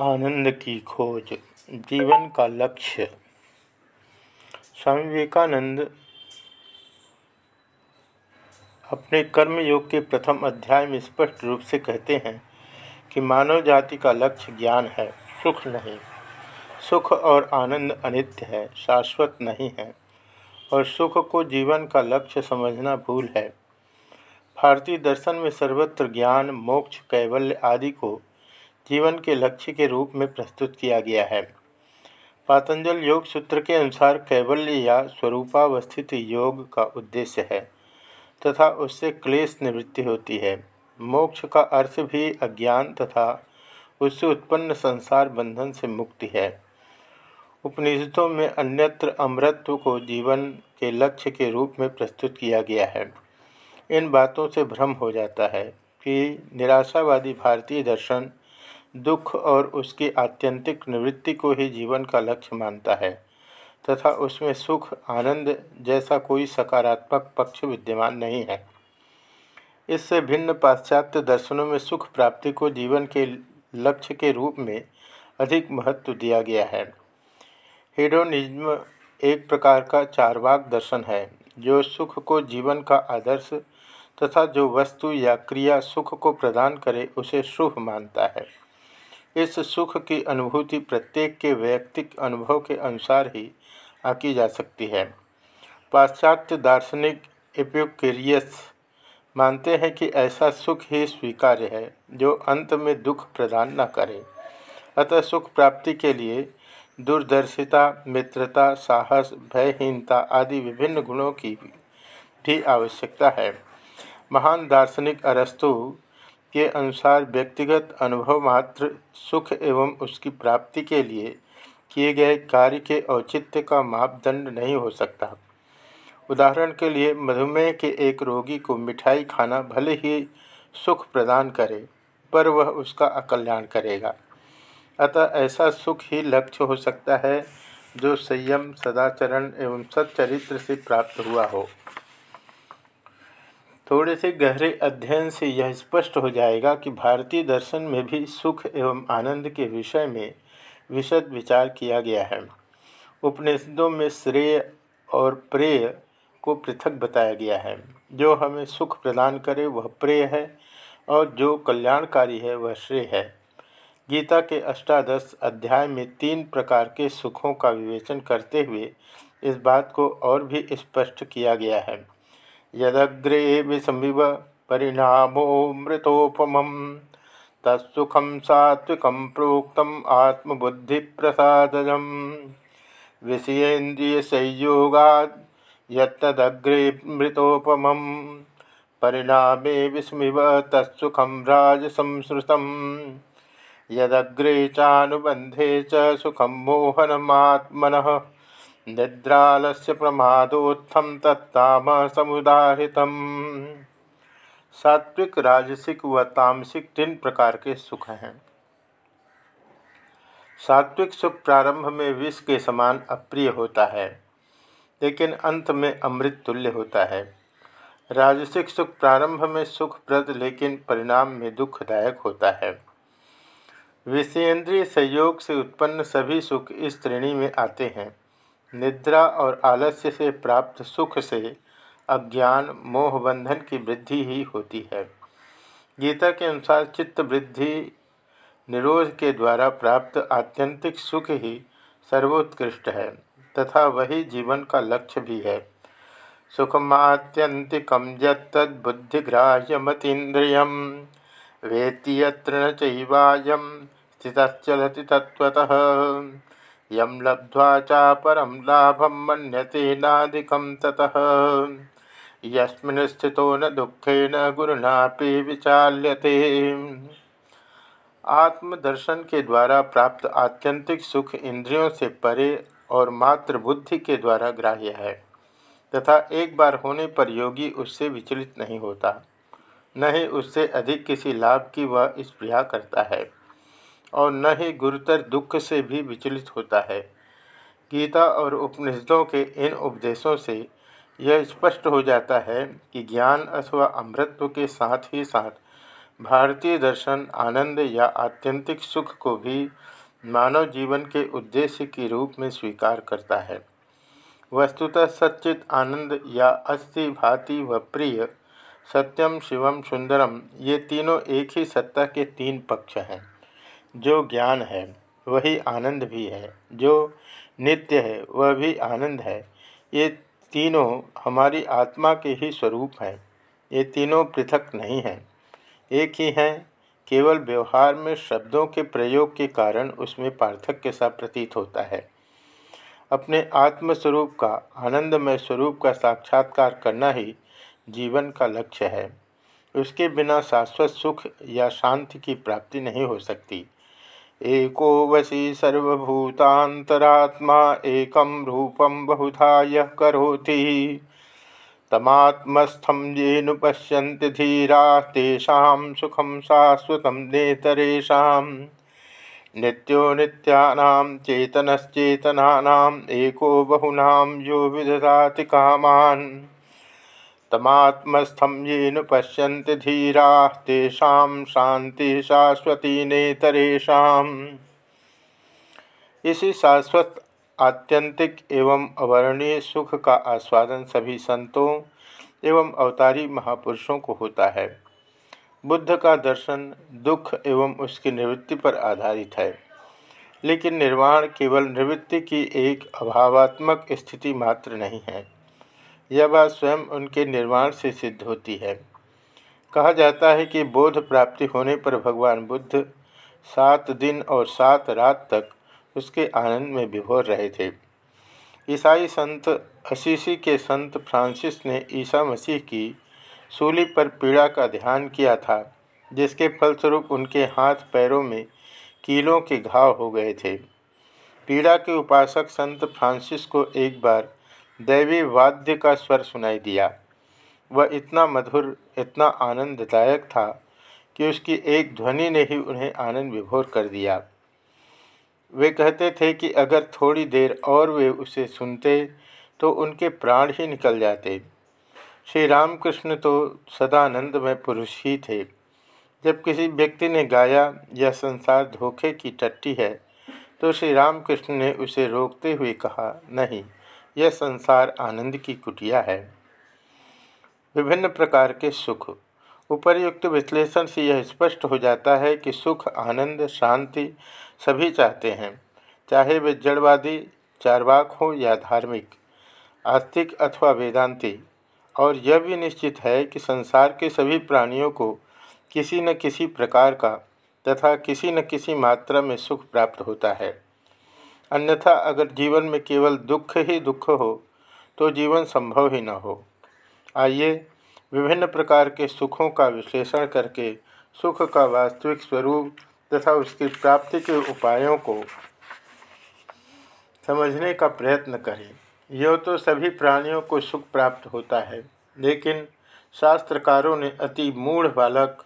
आनंद की खोज, जीवन का लक्ष्य। स्वामी विवेकानंद अपने कर्मयोग के प्रथम अध्याय में स्पष्ट रूप से कहते हैं कि मानव जाति का लक्ष्य ज्ञान है, सुख नहीं। सुख और आनंद अनित्य है, शाश्वत नहीं है, और सुख को जीवन का लक्ष्य समझना भूल है। भारतीय दर्शन में सर्वत्र ज्ञान, मोक्ष, कैवल्य आदि को जीवन के लक्ष्य के रूप में प्रस्तुत किया गया है। पातंजल योग सूत्र के अनुसार कैवल्य या स्वरूपावस्थित योग का उद्देश्य है, तथा उससे क्लेश निवृत्ति होती है। मोक्ष का अर्थ भी अज्ञान तथा उससे उत्पन्न संसार बंधन से मुक्ति है। उपनिषदों में अन्यत्र अमृत्व को जीवन के लक्ष्य के रूप में प्रस्तुत किया गया है। इन बातों से भ्रम हो जाता है कि निराशावादी भारतीय दर्शन दुख और उसकी आत्यंतिक निवृत्ति को ही जीवन का लक्ष्य मानता है, तथा उसमें सुख, आनंद जैसा कोई सकारात्मक पक्ष विद्यमान नहीं है। इससे भिन्न पाश्चात्य दर्शनों में सुख प्राप्ति को जीवन के लक्ष्य के रूप में अधिक महत्व दिया गया है। हेडोनिज्म एक प्रकार का चारवाक दर्शन है, जो सुख को जीवन का आदर्श तथा जो वस्तु या क्रिया सुख को प्रदान करे उसे शुभ मानता है। इस सुख की अनुभूति प्रत्येक के वैयक्तिक अनुभव के अनुसार ही आकी जा सकती है। पाश्चात्य दार्शनिक एप्यूकेरियस मानते हैं कि ऐसा सुख ही स्वीकार्य है, जो अंत में दुख प्रदान न करे। अतः सुख प्राप्ति के लिए दूरदर्शिता, मित्रता, साहस, भयहीनता आदि विभिन्न गुणों की भी आवश्यकता है। महान दार्शनिक अरस्तु के अनुसार व्यक्तिगत अनुभव मात्र, सुख एवं उसकी प्राप्ति के लिए किए गए कार्य के औचित्य का मापदंड नहीं हो सकता। उदाहरण के लिए, मधुमेह के एक रोगी को मिठाई खाना भले ही सुख प्रदान करे, पर वह उसका अकल्याण करेगा। अतः ऐसा सुख ही लक्ष्य हो सकता है, जो संयम, सदाचरण एवं सच्चरित्र से प्राप्त हुआ हो। थोड़े से गहरे अध्ययन से यह स्पष्ट हो जाएगा कि भारतीय दर्शन में भी सुख एवं आनंद के विषय में विशद विचार किया गया है। उपनिषदों में श्रेय और प्रेय को पृथक बताया गया है। जो हमें सुख प्रदान करे, वह प्रेय है और जो कल्याणकारी है, वह श्रेय है। गीता के अष्टादश अध्याय में तीन प्रकार के सुखों का विवेचन करते हुए इस बात को और भी स्पष्ट किया गया है। यदग्रे विषमिव परिणामो मृतोपम तत्सुखम सात्विक प्रोक्त आत्मबुद्धिप्रसादजम। विषयेन्द्रिय संयोगा यदग्रे मृतोपम परिणामे विस्मिव तत्सुखम राजसंश्रुत यदग्रे चानुबंधे च सुखम मोहनमात्मन। निद्रालस्य प्रमादोत्थम तत्ताम समुदाहृत सात्विक, राजसिक व तामसिक तीन प्रकार के सुख हैं। सात्विक सुख प्रारंभ में विष के समान अप्रिय होता है, लेकिन अंत में अमृत तुल्य होता है। राजसिक सुख प्रारंभ में सुखप्रद, लेकिन परिणाम में दुखदायक होता है। विषेंद्रीय संयोग से उत्पन्न सभी सुख इस श्रेणी में आते हैं। निद्रा और आलस्य से प्राप्त सुख से अज्ञान मोहबंधन की वृद्धि ही होती है। गीता के अनुसार चित्त वृद्धि निरोध के द्वारा प्राप्त आत्यंतिक सुख ही सर्वोत्कृष्ट है, तथा वही जीवन का लक्ष्य भी है। सुखमात्यंतिकम यद्बुद्धिग्राह्यमतीन्द्रिय वेत्ति यत्र न चैवायम स्थितचलति तत्वतः यम लब्ध्वा चापरम लाभम मनते नादिकम ततः। यस्मिन् स्थितो न दुखेन गुरुनापि विचाल्यते। आत्मदर्शन के द्वारा प्राप्त आत्यंतिक सुख इंद्रियों से परे और मात्र बुद्धि के द्वारा ग्राह्य है, तथा एक बार होने पर योगी उससे विचलित नहीं होता, न ही उससे अधिक किसी लाभ की वह स्प्रिया करता है। और न ही गुरुतर दुख से भी विचलित होता है। गीता और उपनिषदों के इन उपदेशों से यह स्पष्ट हो जाता है कि ज्ञान अथवा अमृत्व के साथ ही साथ भारतीय दर्शन, आनंद या आत्यंतिक सुख को भी मानव जीवन के उद्देश्य के रूप में स्वीकार करता है। वस्तुतः सच्चित आनंद या अस्थि, भाति व प्रिय, सत्यम, शिवम, सुंदरम, ये तीनों एक ही सत्ता के तीन पक्ष हैं। जो ज्ञान है, वही आनंद भी है। जो नित्य है, वह भी आनंद है। ये तीनों हमारी आत्मा के ही स्वरूप हैं। ये तीनों पृथक नहीं हैं। एक ही हैं, केवल व्यवहार में शब्दों के प्रयोग के कारण उसमें पार्थक्य सा प्रतीत होता है। अपने आत्मस्वरूप का, आनंदमय स्वरूप का साक्षात्कार करना ही जीवन का लक्ष्य है। उसके बिना शाश्वत सुख या शांति की प्राप्ति नहीं हो सकती। एको वशी सर्वभूतांतरात्मा एकम रूपम बहुधा करोति। तमात्मस्थम ये पश्यन्ति धीरा तेषा सुखम शाश्वत नेतरेशा नित्यो नित्यानां चेतनश्चेतनानाम् एको बहुनां यो विदधाति कामान्। तमात्मस्थं येन पश्यन्ति धीराः, तेषां शान्तिः शाश्वती नेतरेषाम्। इसी शाश्वत, आत्यंतिक एवं अवर्णीय सुख का आस्वादन सभी संतों एवं अवतारी महापुरुषों को होता है। बुद्ध का दर्शन दुख एवं उसकी निवृत्ति पर आधारित है। लेकिन निर्वाण केवल निवृत्ति की एक अभावात्मक स्थिति मात्र नहीं है। यह बात स्वयं उनके निर्वाण से सिद्ध होती है। कहा जाता है कि बोध प्राप्ति होने पर भगवान बुद्ध सात दिन और सात रात तक उसके आनंद में विभोर रहे थे। ईसाई संत असीसी के संत फ्रांसिस ने ईसा मसीह की सूली पर पीड़ा का ध्यान किया था, जिसके फलस्वरूप उनके हाथ पैरों में कीलों के घाव हो गए थे। पीड़ा के उपासक संत फ्रांसिस को एक बार दैवी वाद्य का स्वर सुनाई दिया। वह इतना मधुर, इतना आनंददायक था कि उसकी एक ध्वनि ने ही उन्हें आनंद विभोर कर दिया। वे कहते थे कि अगर थोड़ी देर और वे उसे सुनते तो उनके प्राण ही निकल जाते। श्री रामकृष्ण तो सदानंद में पुरुष ही थे। जब किसी व्यक्ति ने गाया यह संसार धोखे की टट्टी है तो श्री रामकृष्ण ने उसे रोकते हुए कहा, नहीं यह संसार आनंद की कुटिया है। विभिन्न प्रकार के सुख। उपर्युक्त विश्लेषण से यह स्पष्ट हो जाता है कि सुख, आनंद, शांति सभी चाहते हैं, चाहे वे जड़वादी, चारवाक हो या धार्मिक, आस्तिक अथवा वेदांती। और यह भी निश्चित है कि संसार के सभी प्राणियों को किसी न किसी प्रकार का तथा किसी न किसी मात्रा में सुख प्राप्त होता है। अन्यथा अगर जीवन में केवल दुख ही दुख हो तो जीवन संभव ही न हो। आइए विभिन्न प्रकार के सुखों का विश्लेषण करके सुख का वास्तविक स्वरूप तथा उसकी प्राप्ति के उपायों को समझने का प्रयत्न करें। यह तो सभी प्राणियों को सुख प्राप्त होता है, लेकिन शास्त्रकारों ने अति मूढ़ बालक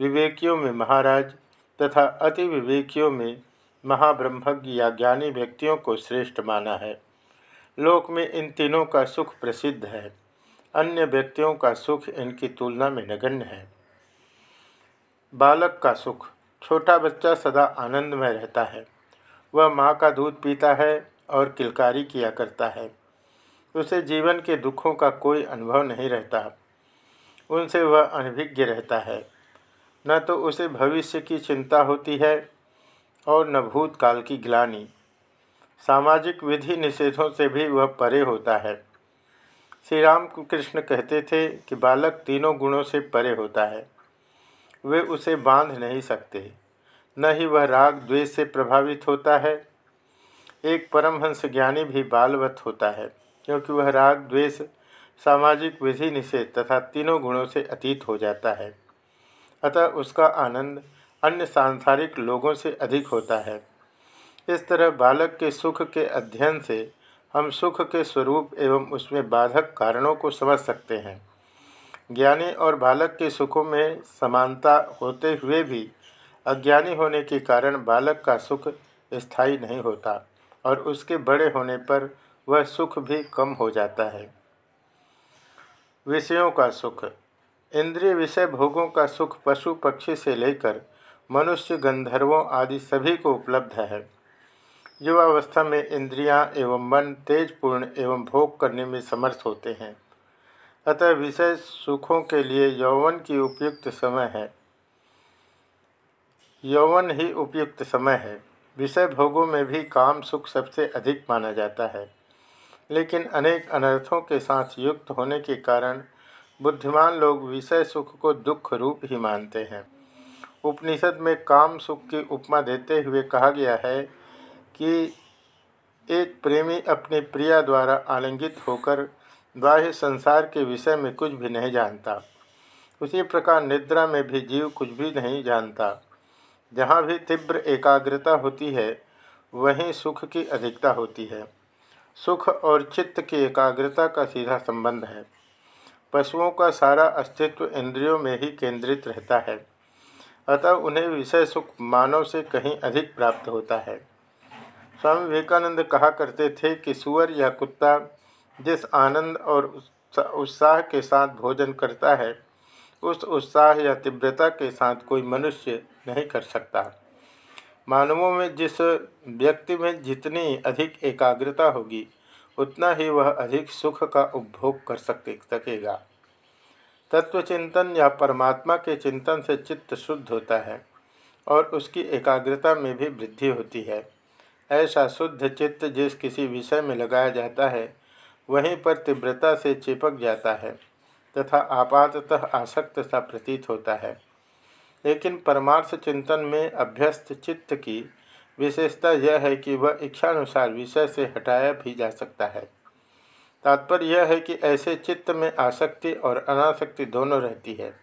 विवेकियों में महाराज तथा अति विवेकियों में महाब्रह्मज्ञ या ज्ञानी व्यक्तियों को श्रेष्ठ माना है। लोक में इन तीनों का सुख प्रसिद्ध है। अन्य व्यक्तियों का सुख इनकी तुलना में नगण्य है। बालक का सुख, छोटा बच्चा सदा आनंद में रहता है। वह माँ का दूध पीता है और किलकारी किया करता है। उसे जीवन के दुखों का कोई अनुभव नहीं रहता। उनसे वह अनभिज्ञ रहता है। न तो उसे भविष्य की चिंता होती है और न भूतकाल की ग्लानी। सामाजिक विधि निषेधों से भी वह परे होता है। श्री राम कृष्ण कहते थे कि बालक तीनों गुणों से परे होता है। वे उसे बाँध नहीं सकते। न ही वह राग द्वेष से प्रभावित होता है। एक परमहंस ज्ञानी भी बालवत होता है, क्योंकि वह राग द्वेष, सामाजिक विधि निषेध तथा तीनों गुणों से अतीत हो जाता है। अतः उसका आनंद अन्य सांसारिक लोगों से अधिक होता है। इस तरह बालक के सुख के अध्ययन से हम सुख के स्वरूप एवं उसमें बाधक कारणों को समझ सकते हैं। ज्ञानी और बालक के सुखों में समानता होते हुए भी अज्ञानी होने के कारण बालक का सुख स्थायी नहीं होता और उसके बड़े होने पर वह सुख भी कम हो जाता है। विषयों का सुख। इंद्रिय विषय भोगों का सुख पशु पक्षी से लेकर मनुष्य, गंधर्वों आदि सभी को उपलब्ध है। युवावस्था में इंद्रियाँ एवं मन तेजपूर्ण एवं भोग करने में समर्थ होते हैं। अतः विषय सुखों के लिए यौवन की उपयुक्त समय है। यौवन ही उपयुक्त समय है। विषय भोगों में भी काम सुख सबसे अधिक माना जाता है। लेकिन अनेक अनर्थों के साथ युक्त होने के कारण बुद्धिमान लोग विषय सुख को दुख रूप ही मानते हैं। उपनिषद में काम सुख की उपमा देते हुए कहा गया है कि एक प्रेमी अपनी प्रिया द्वारा आलिंगित होकर बाह्य संसार के विषय में कुछ भी नहीं जानता। उसी प्रकार निद्रा में भी जीव कुछ भी नहीं जानता। जहाँ भी तीव्र एकाग्रता होती है, वहीं सुख की अधिकता होती है। सुख और चित्त की एकाग्रता का सीधा संबंध है। पशुओं का सारा अस्तित्व इंद्रियों में ही केंद्रित रहता है। अतः उन्हें विषय सुख मानव से कहीं अधिक प्राप्त होता है। स्वामी विवेकानंद कहा करते थे कि सुअर या कुत्ता जिस आनंद और उत्साह के साथ भोजन करता है, उस उत्साह या तीव्रता के साथ कोई मनुष्य नहीं कर सकता। मानवों में जिस व्यक्ति में जितनी अधिक एकाग्रता होगी, उतना ही वह अधिक सुख का उपभोग कर सके, सकेगा। तत्वचिंतन या परमात्मा के चिंतन से चित्त शुद्ध होता है और उसकी एकाग्रता में भी वृद्धि होती है। ऐसा शुद्ध चित्त जिस किसी विषय में लगाया जाता है, वहीं पर तीव्रता से चिपक जाता है तथा आपाततः आसक्त सा प्रतीत होता है। लेकिन परमार्थ चिंतन में अभ्यस्त चित्त की विशेषता यह है कि वह इच्छानुसार विषय से हटाया भी जा सकता है। तात्पर्य यह है कि ऐसे चित्त में आसक्ति और अनासक्ति दोनों रहती है।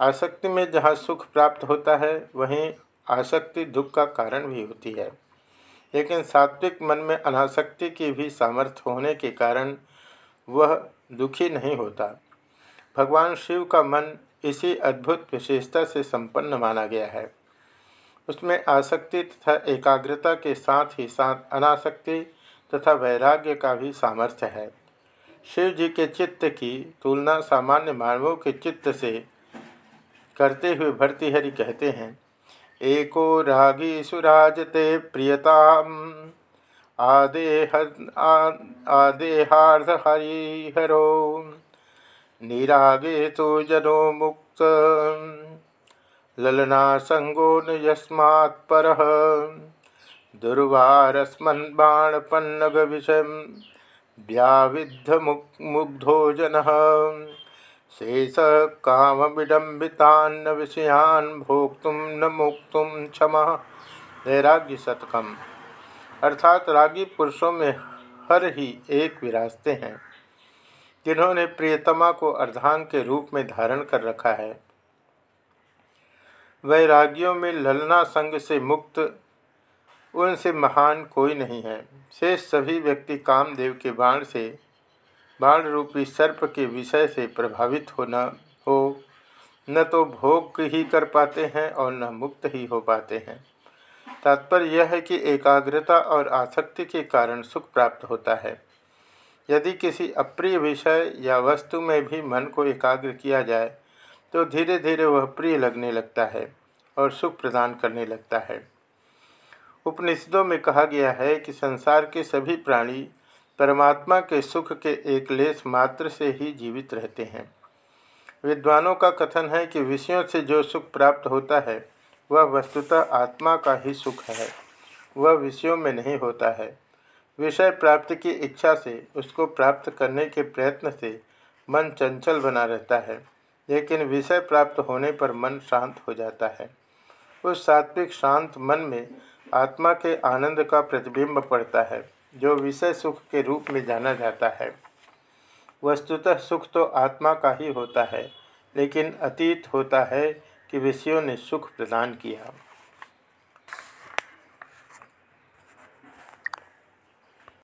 आसक्ति में जहाँ सुख प्राप्त होता है, वहीं आसक्ति दुख का कारण भी होती है। लेकिन सात्विक मन में अनासक्ति की भी सामर्थ्य होने के कारण वह दुखी नहीं होता। भगवान शिव का मन इसी अद्भुत विशेषता से संपन्न माना गया है। उसमें आसक्ति तथा एकाग्रता के साथ ही साथ अनासक्ति तथा वैराग्य का भी सामर्थ्य है। शिव जी के चित्त की तुलना सामान्य मानवों के चित्त से करते हुए भर्तृहरि कहते हैं, एको रागी सुराजते प्रियताम। आदेह आदेहार्ध हरिहरो। निरागे तो जनो मुक्त। ललना संगो न बाणपन्नग विषय व्याविद्ध मुग्धो जन शेष काम विडम्बितान्न विषयान भोक्तुम न मुक्तुम क्षम। वैराग्य शतकम अर्थात रागी पुरुषों में हर ही एक विरासते हैं, जिन्होंने प्रियतमा को अर्धांग के रूप में धारण कर रखा है। वैरागियों में ललना संग से मुक्त उनसे महान कोई नहीं है। शेष सभी व्यक्ति कामदेव के बाण से बाण रूपी सर्प के विषय से प्रभावित होना हो, न तो भोग ही कर पाते हैं और न मुक्त ही हो पाते हैं। तात्पर्य यह है कि एकाग्रता और आसक्ति के कारण सुख प्राप्त होता है। यदि किसी अप्रिय विषय या वस्तु में भी मन को एकाग्र किया जाए तो धीरे धीरे वह प्रिय लगने लगता है और सुख प्रदान करने लगता है। उपनिषदों में कहा गया है कि संसार के सभी प्राणी परमात्मा के सुख के एक लेस मात्र से ही जीवित रहते हैं। विद्वानों का कथन है कि विषयों से जो सुख प्राप्त होता है, वह वस्तुतः आत्मा का ही सुख है। वह विषयों में नहीं होता है। विषय प्राप्ति की इच्छा से, उसको प्राप्त करने के प्रयत्न से मन चंचल बना रहता है, लेकिन विषय प्राप्त होने पर मन शांत हो जाता है। उस सात्विक शांत मन में आत्मा के आनंद का प्रतिबिंब पड़ता है, जो विषय सुख के रूप में जाना जाता है। वस्तुतः सुख तो आत्मा का ही होता है, लेकिन अतीत होता है कि विषयों ने सुख प्रदान किया।